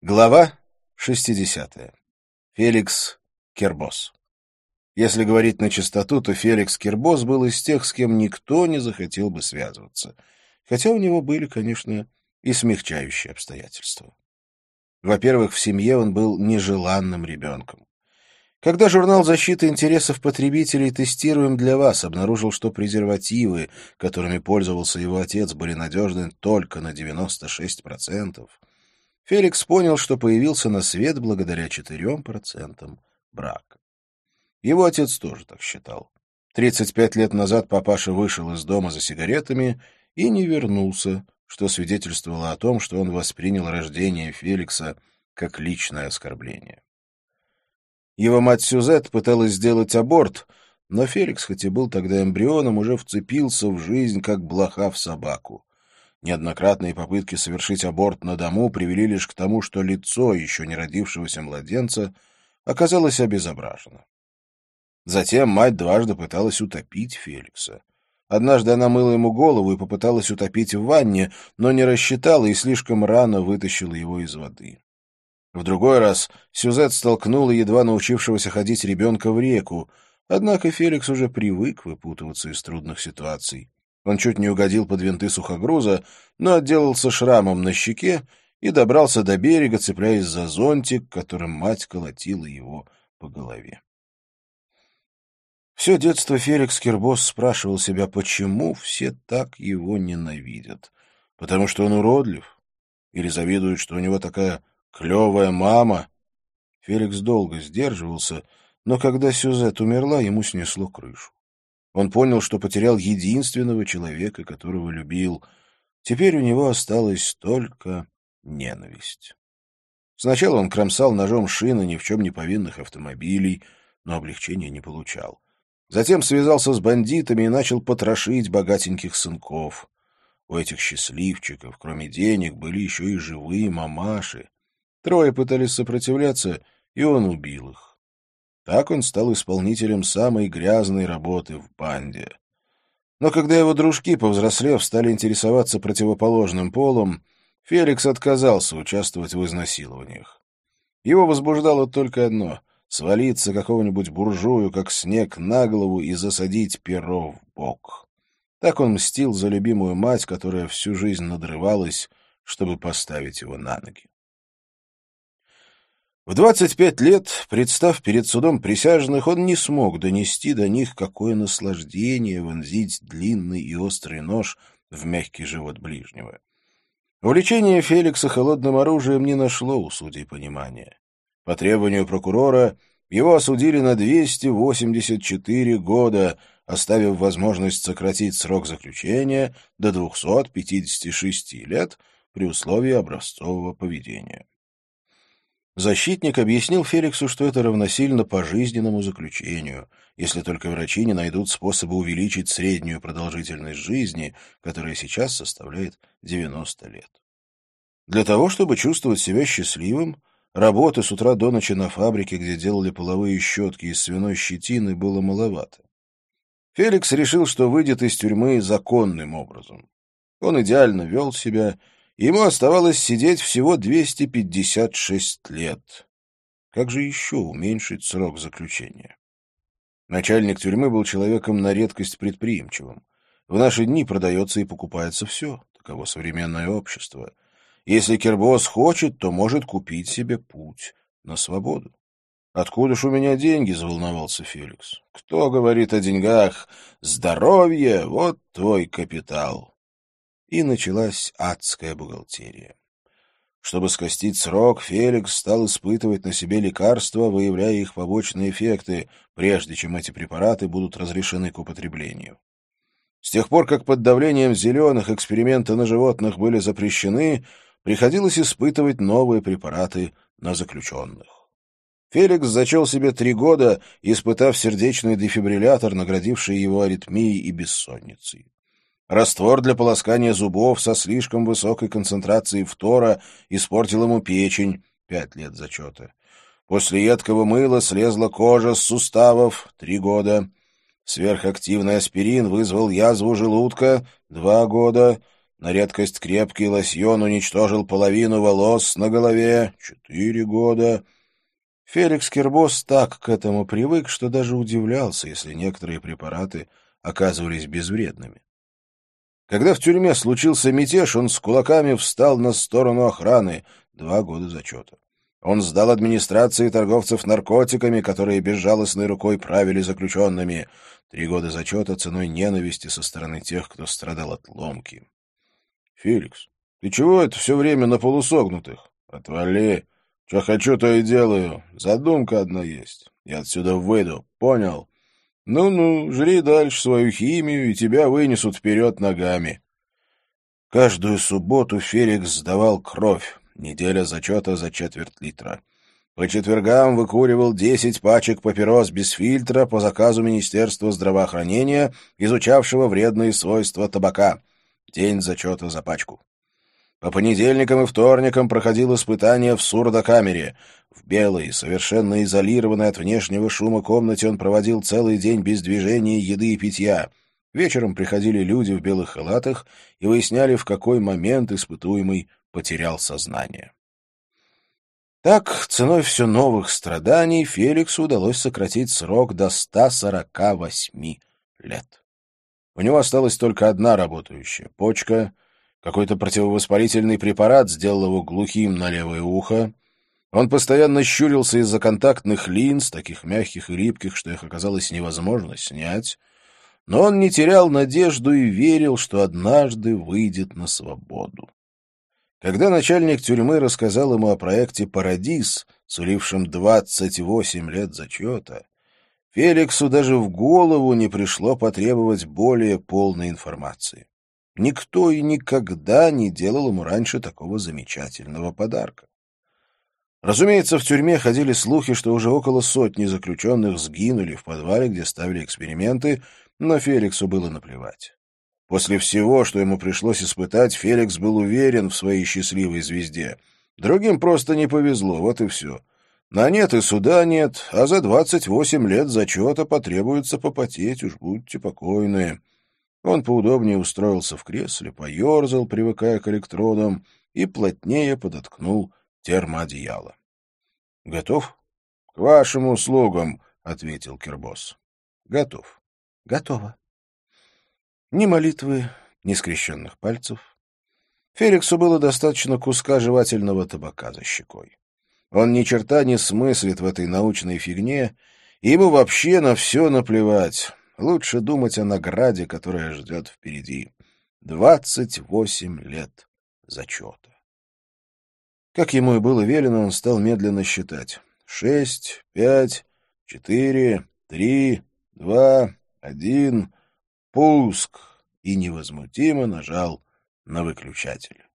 Глава 60. Феликс Кербос. Если говорить на чистоту, то Феликс Кербос был из тех, с кем никто не захотел бы связываться. Хотя у него были, конечно, и смягчающие обстоятельства. Во-первых, в семье он был нежеланным ребенком. Когда журнал защиты интересов потребителей «Тестируем для вас» обнаружил, что презервативы, которыми пользовался его отец, были надежны только на 96%, Феликс понял, что появился на свет благодаря четырем процентам брака. Его отец тоже так считал. Тридцать пять лет назад папаша вышел из дома за сигаретами и не вернулся, что свидетельствовало о том, что он воспринял рождение Феликса как личное оскорбление. Его мать Сюзет пыталась сделать аборт, но Феликс, хоть и был тогда эмбрионом, уже вцепился в жизнь, как блоха в собаку. Неоднократные попытки совершить аборт на дому привели лишь к тому, что лицо еще не родившегося младенца оказалось обезображено. Затем мать дважды пыталась утопить Феликса. Однажды она мыла ему голову и попыталась утопить в ванне, но не рассчитала и слишком рано вытащила его из воды. В другой раз Сюзет столкнула едва научившегося ходить ребенка в реку, однако Феликс уже привык выпутываться из трудных ситуаций. Он чуть не угодил под винты сухогруза, но отделался шрамом на щеке и добрался до берега, цепляясь за зонтик, которым мать колотила его по голове. Все детство Феликс Кирбос спрашивал себя, почему все так его ненавидят. Потому что он уродлив? Или завидуют, что у него такая клевая мама? Феликс долго сдерживался, но когда Сюзет умерла, ему снесло крышу. Он понял, что потерял единственного человека, которого любил. Теперь у него осталась только ненависть. Сначала он кромсал ножом шины ни в чем не повинных автомобилей, но облегчения не получал. Затем связался с бандитами и начал потрошить богатеньких сынков. У этих счастливчиков, кроме денег, были еще и живые мамаши. Трое пытались сопротивляться, и он убил их. Так он стал исполнителем самой грязной работы в банде. Но когда его дружки, повзрослев, стали интересоваться противоположным полом, Феликс отказался участвовать в изнасилованиях. Его возбуждало только одно — свалиться какого-нибудь буржую, как снег, на голову и засадить перо в бок. Так он мстил за любимую мать, которая всю жизнь надрывалась, чтобы поставить его на ноги. В 25 лет, представ перед судом присяжных, он не смог донести до них, какое наслаждение вонзить длинный и острый нож в мягкий живот ближнего. Увлечение Феликса холодным оружием не нашло у судей понимания. По требованию прокурора его осудили на 284 года, оставив возможность сократить срок заключения до 256 лет при условии образцового поведения. Защитник объяснил Феликсу, что это равносильно пожизненному заключению, если только врачи не найдут способа увеличить среднюю продолжительность жизни, которая сейчас составляет 90 лет. Для того, чтобы чувствовать себя счастливым, работы с утра до ночи на фабрике, где делали половые щетки из свиной щетины, было маловато. Феликс решил, что выйдет из тюрьмы законным образом. Он идеально вел себя Ему оставалось сидеть всего 256 лет. Как же еще уменьшить срок заключения? Начальник тюрьмы был человеком на редкость предприимчивым. В наши дни продается и покупается все. Таково современное общество. Если Кербос хочет, то может купить себе путь на свободу. «Откуда ж у меня деньги?» — заволновался Феликс. «Кто говорит о деньгах? Здоровье — вот твой капитал» и началась адская бухгалтерия. Чтобы скостить срок, Феликс стал испытывать на себе лекарства, выявляя их побочные эффекты, прежде чем эти препараты будут разрешены к употреблению. С тех пор, как под давлением зеленых эксперименты на животных были запрещены, приходилось испытывать новые препараты на заключенных. Феликс зачел себе три года, испытав сердечный дефибриллятор, наградивший его аритмией и бессонницей. Раствор для полоскания зубов со слишком высокой концентрацией фтора испортил ему печень. Пять лет зачета. После едкого мыла слезла кожа с суставов. Три года. Сверхактивный аспирин вызвал язву желудка. Два года. На редкость крепкий лосьон уничтожил половину волос на голове. Четыре года. Феликс Кербос так к этому привык, что даже удивлялся, если некоторые препараты оказывались безвредными. Когда в тюрьме случился мятеж, он с кулаками встал на сторону охраны. Два года зачета. Он сдал администрации торговцев наркотиками, которые безжалостной рукой правили заключенными. Три года зачета ценой ненависти со стороны тех, кто страдал от ломки. — Феликс, ты чего это все время на полусогнутых? — Отвали. Что хочу, то и делаю. Задумка одна есть. Я отсюда выйду. Понял? Ну-ну, жри дальше свою химию, и тебя вынесут вперед ногами. Каждую субботу Феликс сдавал кровь. Неделя зачета за четверть литра. По четвергам выкуривал десять пачек папирос без фильтра по заказу Министерства здравоохранения, изучавшего вредные свойства табака. День зачета за пачку. По понедельникам и вторникам проходил испытание в сурдокамере. В белой, совершенно изолированной от внешнего шума комнате он проводил целый день без движения, еды и питья. Вечером приходили люди в белых халатах и выясняли, в какой момент испытуемый потерял сознание. Так, ценой все новых страданий, Феликсу удалось сократить срок до 148 лет. У него осталась только одна работающая почка — какой-то противовоспалительный препарат сделал его глухим на левое ухо. Он постоянно щурился из-за контактных линз, таких мягких и рибких, что их оказалось невозможно снять. Но он не терял надежду и верил, что однажды выйдет на свободу. Когда начальник тюрьмы рассказал ему о проекте «Парадис», сулившем 28 лет зачета, Феликсу даже в голову не пришло потребовать более полной информации. Никто и никогда не делал ему раньше такого замечательного подарка. Разумеется, в тюрьме ходили слухи, что уже около сотни заключенных сгинули в подвале, где ставили эксперименты, но Феликсу было наплевать. После всего, что ему пришлось испытать, Феликс был уверен в своей счастливой звезде. Другим просто не повезло, вот и все. На нет и суда нет, а за двадцать восемь лет зачета потребуется попотеть, уж будьте покойны. Он поудобнее устроился в кресле, поерзал, привыкая к электродам, и плотнее подоткнул термоодеяло. — Готов? — К вашим услугам, — ответил Кербос. — Готов. — Готово. Ни молитвы, ни скрещенных пальцев. Феликсу было достаточно куска жевательного табака за щекой. Он ни черта не смыслит в этой научной фигне, и ему вообще на все наплевать. Лучше думать о награде, которая ждет впереди. Двадцать восемь лет зачета. Как ему и было велено, он стал медленно считать. Шесть, пять, четыре, три, два, один, пуск, и невозмутимо нажал на выключатель.